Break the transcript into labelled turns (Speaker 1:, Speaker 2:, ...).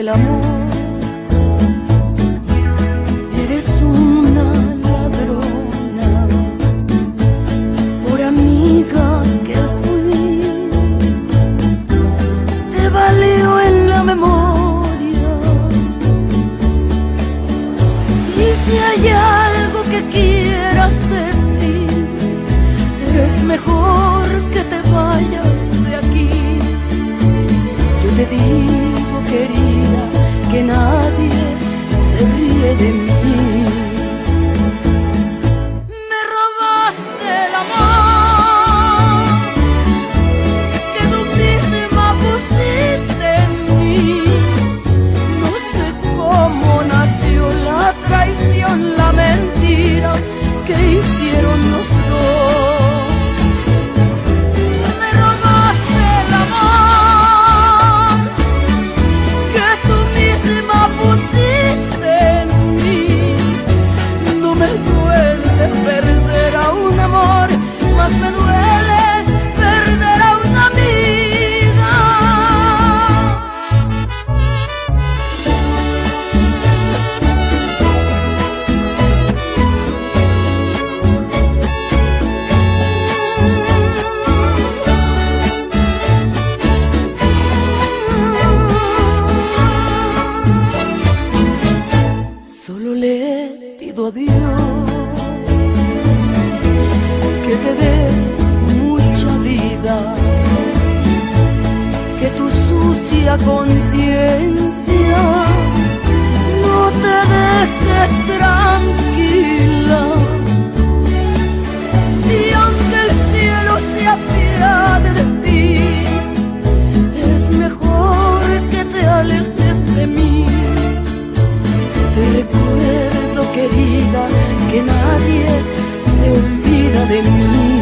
Speaker 1: robaste el amor. Eres una ladrona, por amiga que fui, te valió en la memoria. Y si hay algo que quieras decir, es mejor que te vayas de aquí. Yo te digo, se le pido a Dios que te dé mucha vida, que tu sucia conciencia que nadie se olvida de mí.